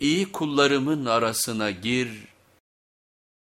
iyi kullarımın arasına gir